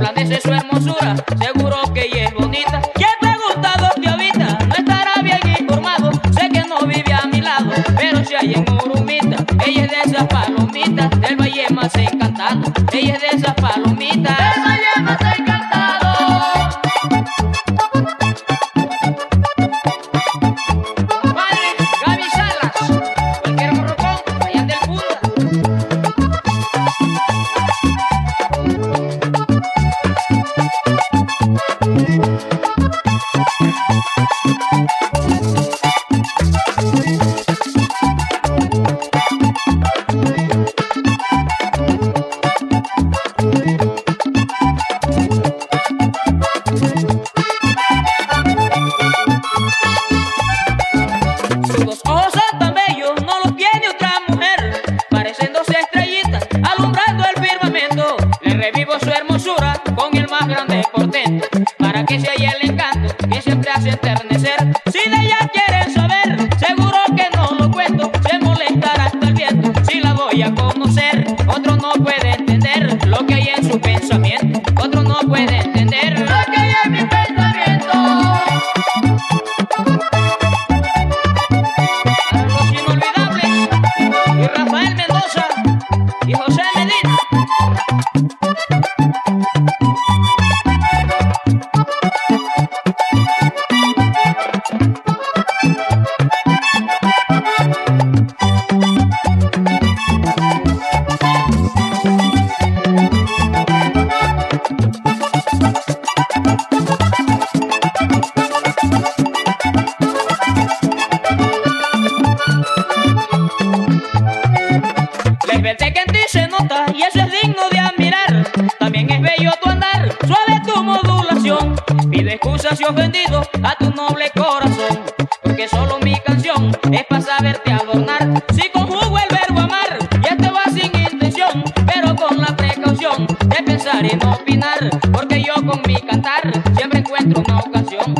Resplandece su hermosura, seguro que ella es bonita. ¿Quién pregunta dónde habita? No estará bien informado. Sé que no vive a mi lado, pero si hay en Urumita. Ella es de esas palomitas del valle más encantado. Ella es de esas palomitas del valle más encantado. Hace enternecer. Si de ella quieren saber, seguro que no lo cuento. Se molestará hasta el viento si la voy a conocer. Otro no puede entender lo que hay en su pensamiento. La esbeltez que en ti se nota y eso es digno de admirar. También es bello tu andar, suave tu modulación. Pido excusas y ofendido a tu noble corazón. Porque solo mi canción es para saberte adornar. Si conjugo el verbo amar, ya te va sin intención. Pero con la precaución de pensar y no opinar. Porque yo con mi cantar siempre encuentro una ocasión.